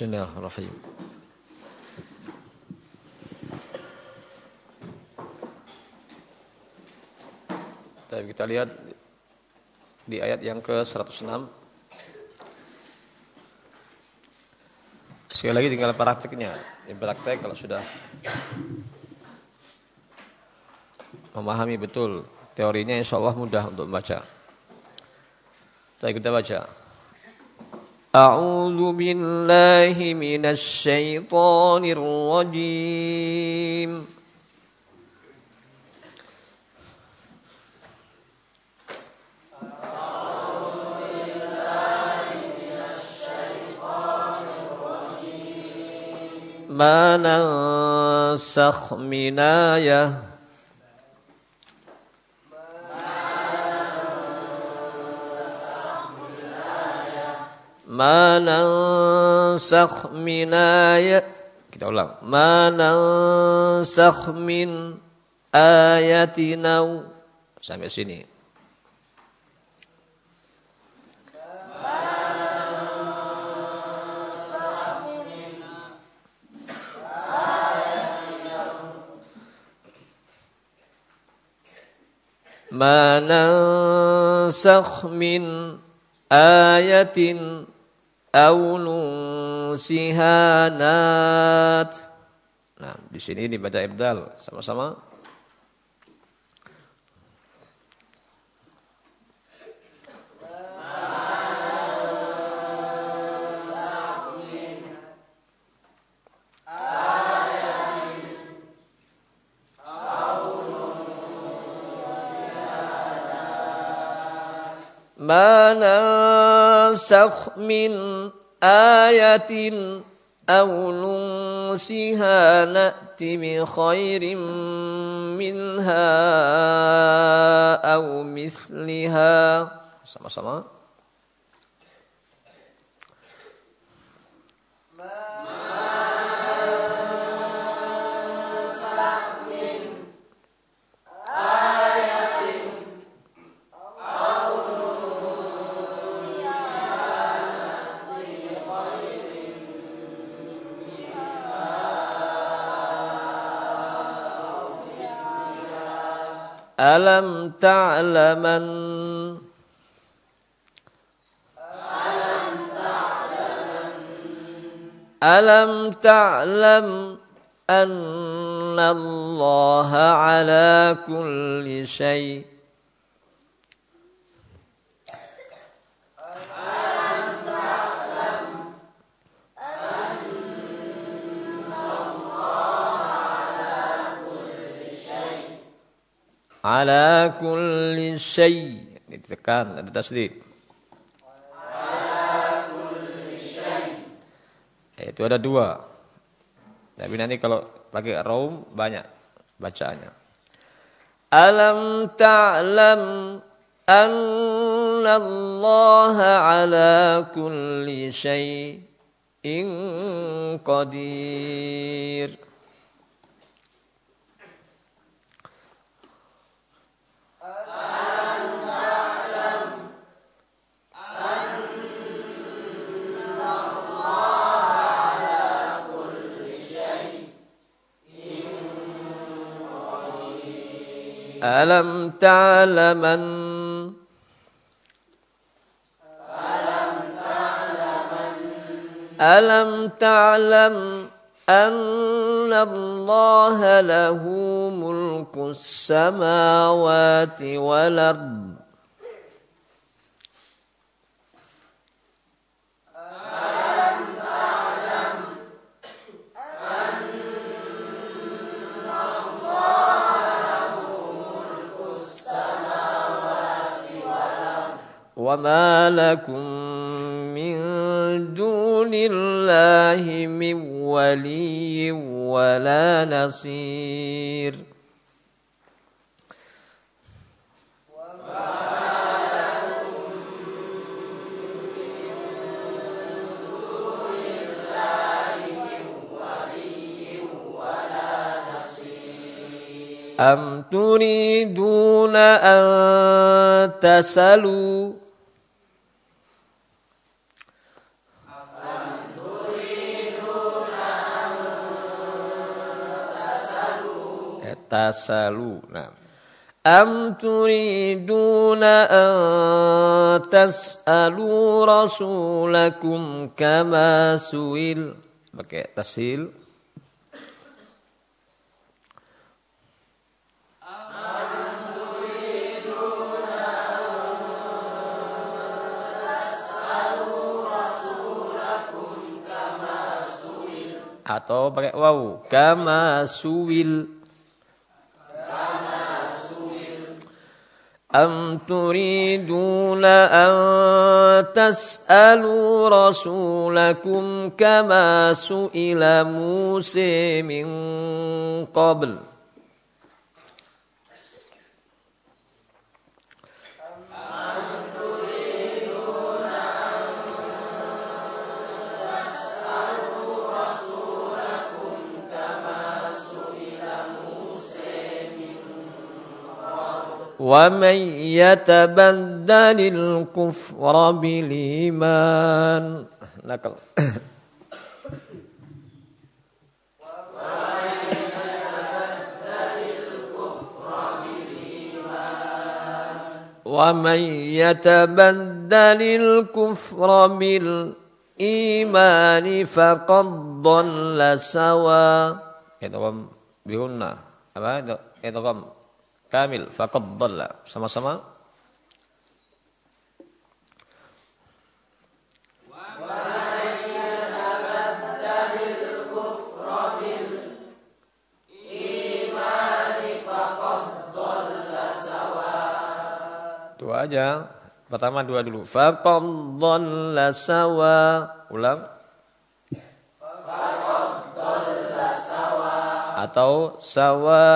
Bismillahirrahmanirrahim. kita lihat di ayat yang ke-106. Sekali lagi tinggal praktiknya. Ini praktek kalau sudah memahami betul teorinya insya Allah mudah untuk membaca. Baik kita baca. أعوذ بالله من الشيطان الرجيم. ما ننسخ من آية ما ننسخ من آية kita ulang. ما ننسخ من آية أو sampai sini. ما ننسخ من آية أو ننسها نات Nah, di sini dibaca ibdal sama-sama. ما ننسخ من آية أو ننسها نأتي بخير منها أو مثلها sama-sama ألم تعلمن ألم تعلم أن الله على كل شيء ala kulli syai. Ditekan ada tasdid. Syai itu ada dua. Tapi nanti kalau pakai raum banyak bacaannya. Alam ta'lam anna Allah ala kulli syai'in qadir ألم تعلمن ألم تعلم أن الله له ملك السماوات والأرض؟ وما لكم من دون الله من ولي ولا نصير أم تريدون أن تسألوا tasalu. Nah. Am turiduna an tas'alu rasulakum kama su'il. Pakai tasil. atau pakai wow. kama suwil أم تريدون أن تسألوا رسولكم كما سئل موسى من قبل ومن يتبدل الكفر بالإيمان نقل ومن يتبدل الكفر بالإيمان فقد ضل سوا إدغام بهن. apa إدغام kamil faqad dhalla sama-sama Dua aja. Pertama dua dulu. Faqad dhalla sawa. Ulang. Atau sawa.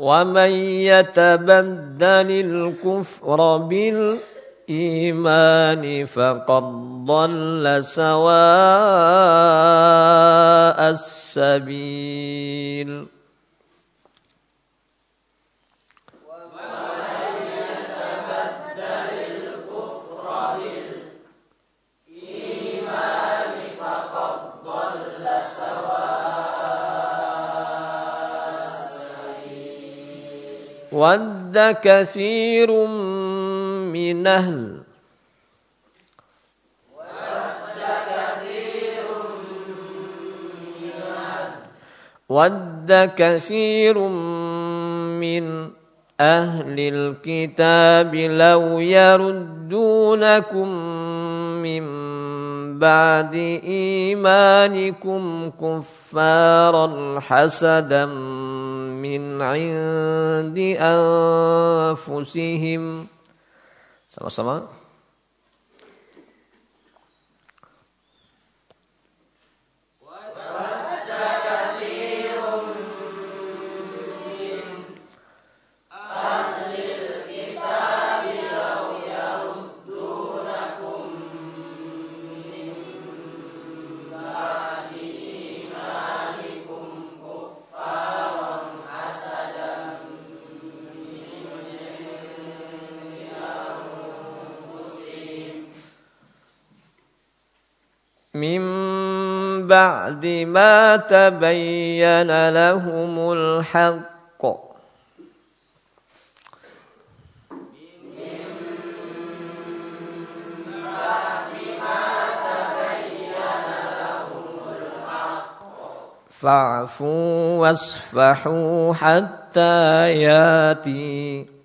ومن يتبدل الكفر بالإيمان فقد ضل سواء السبيل ود كثير من أهل ود كثير من أهل الكتاب لو يردونكم من بعد إيمانكم كفارا حسدا من عند أنفسهم. Sama-sama. من بعد ما تبين لهم الحق. فاعفوا واصفحوا حتى ياتي.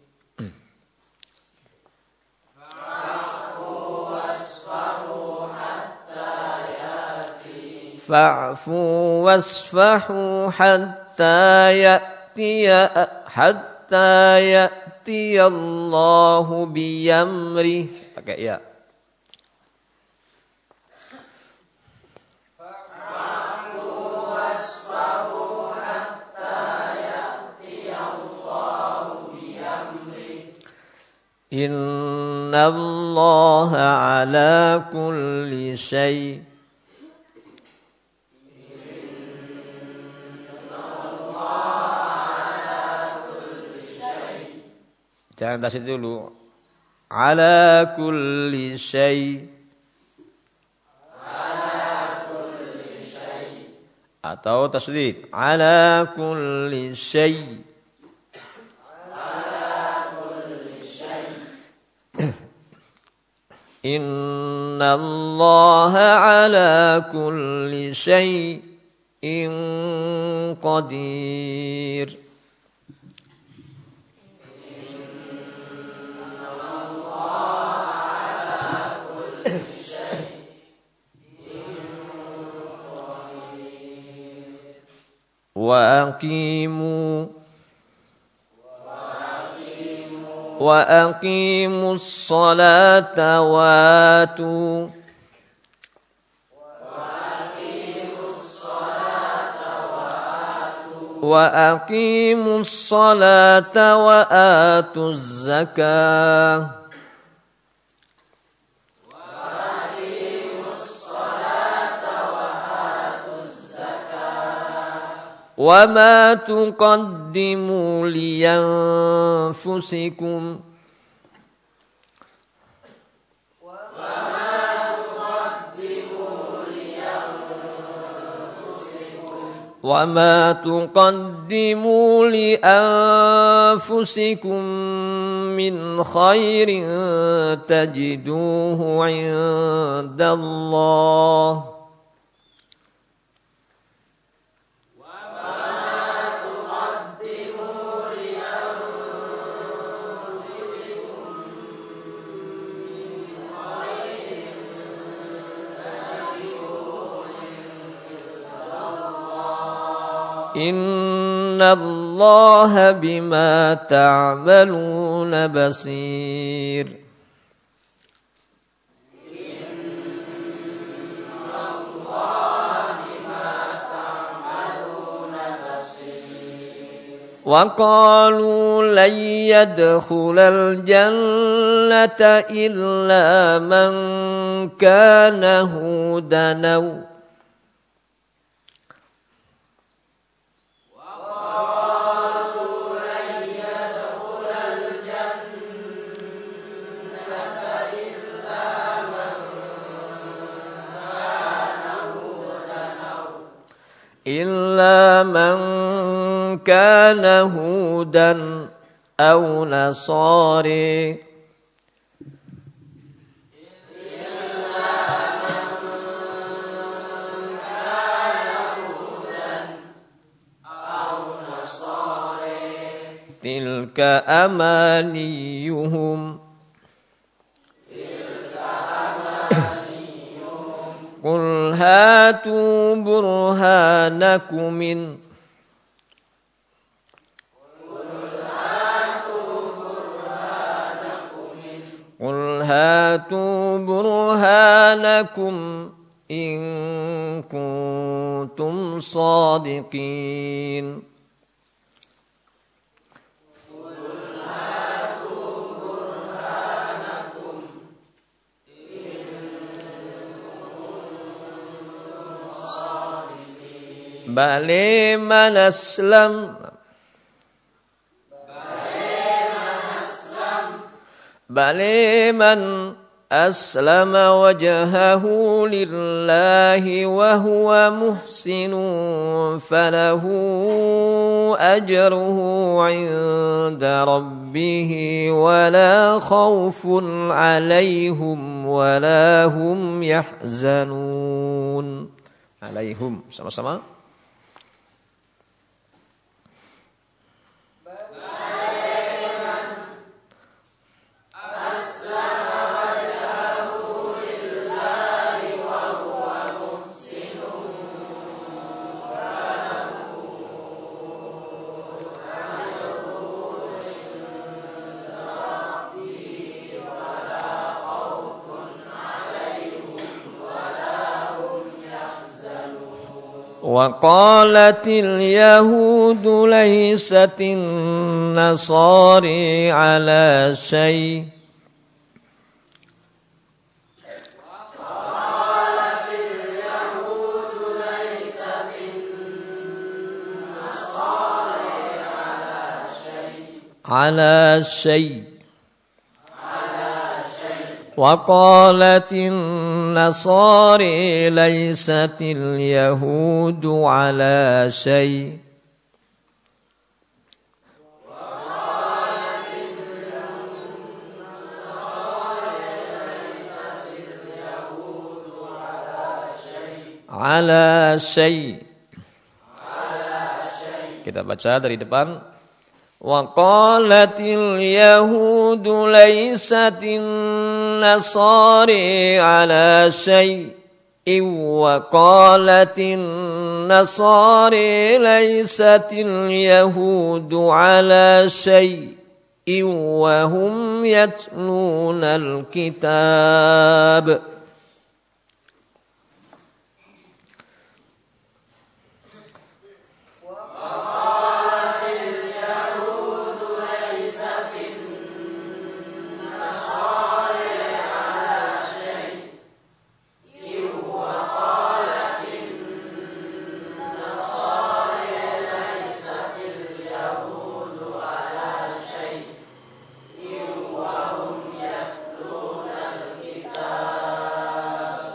فاعفوا واصفحوا حتى يأتي حتى يأتي الله بأمره. Pakai ya. إن الله على كل شيء Jangan tasydid dulu. Ala kulli syai. Ala atau tasdid ala kulli syai Inna Allah ala kulli syai'in qadir وأقيموا وأقيموا الصلاة وآتوا وأقيموا الصلاة وآتوا الزكاة وما تقدموا لأنفسكم وما تقدموا لأنفسكم من خير تجدوه عند الله إن الله بما تعملون بصير وقالوا لن يدخل الجنة إلا من كان هودا أو إلا من كان هودا أو نصاري تلك أمانيهم قل هاتوا برهانكم من قل هاتوا برهانكم إن كنتم صادقين بل من أسلم بل من أسلم وجهه لله وهو محسن فله أجره عند ربه ولا خوف عليهم ولا هم يحزنون عليهم sama-sama. وقالت اليهود ليست النصاري على شيء. على شيء. وقالت النصاري ليست اليهود على شيء على شيء Kita baca dari depan. وقالت اليهود ليست النصاري على شيء وقالت النصاري ليست اليهود على شيء وهم يتلون الكتاب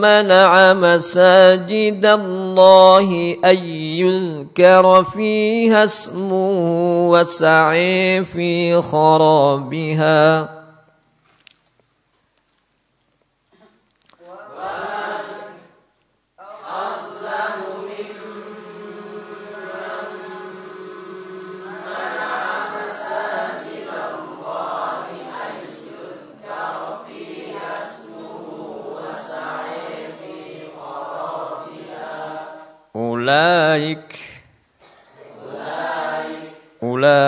منع مساجد الله أن يذكر فيها اسمه وسعي في خرابها أولئك. أولئك.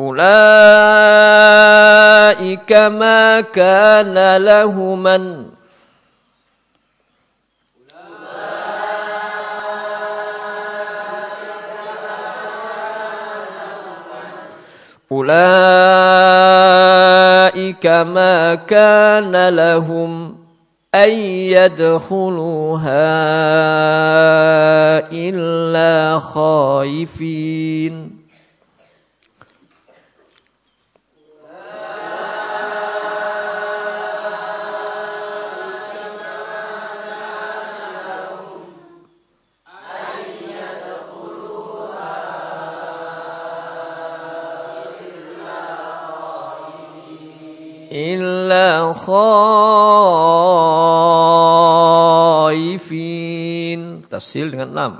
أولئك. ما كان لهما. أولئك ما كان لهم أن يدخلوها إلا خائفين خائفين. تسهيل dengan enam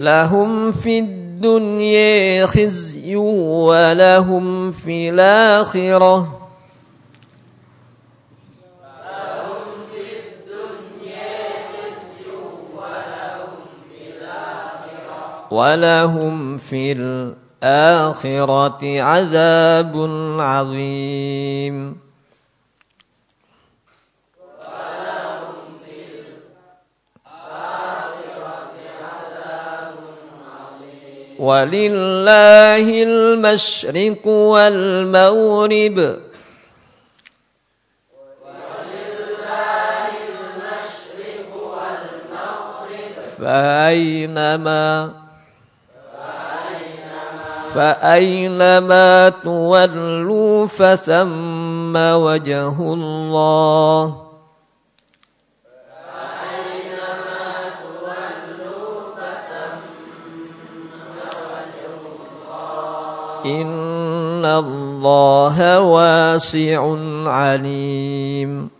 لهم في الدنيا خزي ولهم في الآخرة. ولهم في الآخرة عذاب عظيم. ولله المشرق والمغرب. فأينما فأينما تولوا فثم وجه الله. إن الله واسع عليم.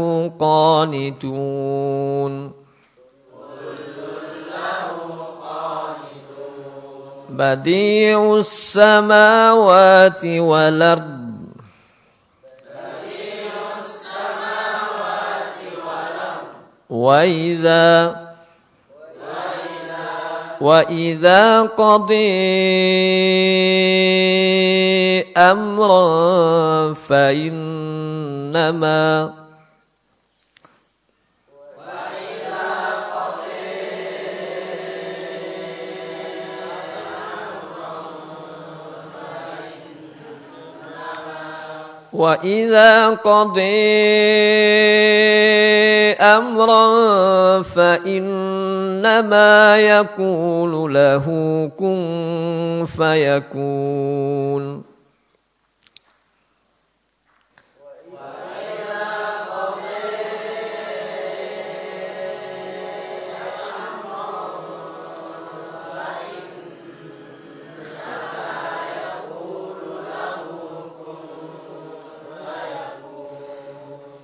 قانتون. بديع السماوات والأرض. وإذا وإذا قضي أمرا فإنما وإذا قضي أمرا فإنما يقول له كن فيكون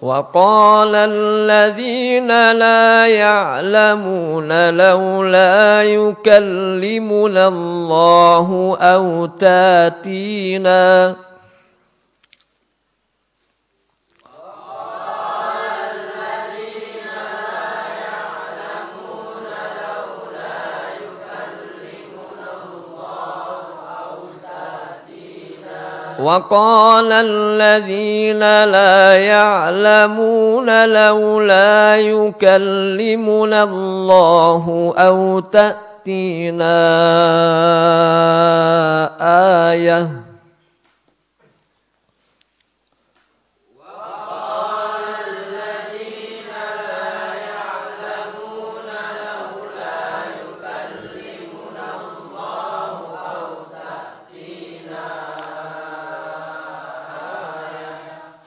وقال الذين لا يعلمون لولا يكلمنا الله أو تاتينا وقال الذين لا يعلمون لولا يكلمنا الله أو تأتينا آية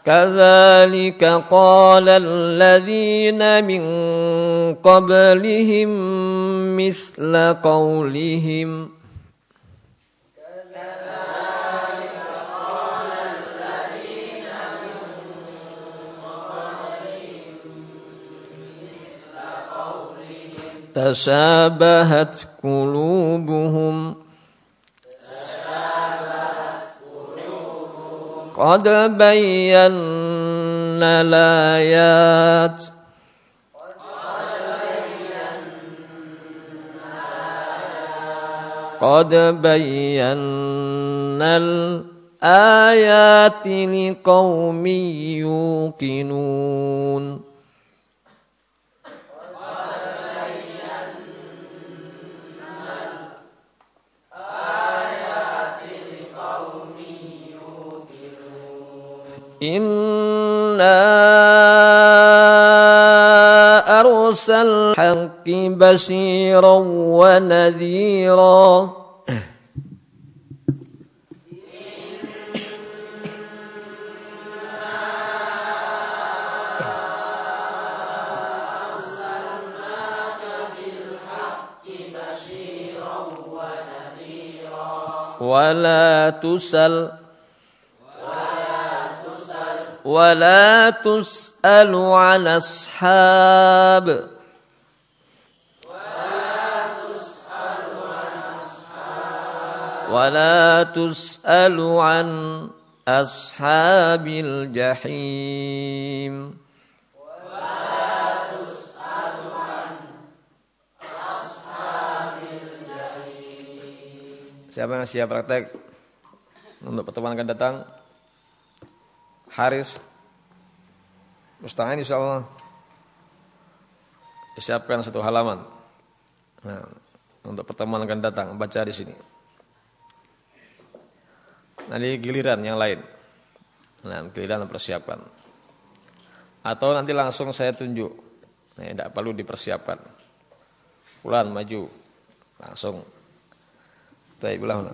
كذلك قال الذين من قبلهم مثل قولهم تشابهت قلوبهم قد بينا الآيات قد بينا الآيات لقوم يوقنون إنا أرسل الحق بشيرا ونذيرا ولا تسل ولا تسأل عن أصحاب ولا تسأل عن أصحاب الجحيم Siapa yang siap praktek untuk pertemuan akan datang? Haris Musta'in insya Allah Siapkan satu halaman. Nah, untuk pertemuan akan datang baca di sini. Nanti giliran yang lain. Nah, giliran persiapkan. Atau nanti langsung saya tunjuk. Nah, tidak perlu dipersiapkan. Pulan maju langsung. Baik, ulang.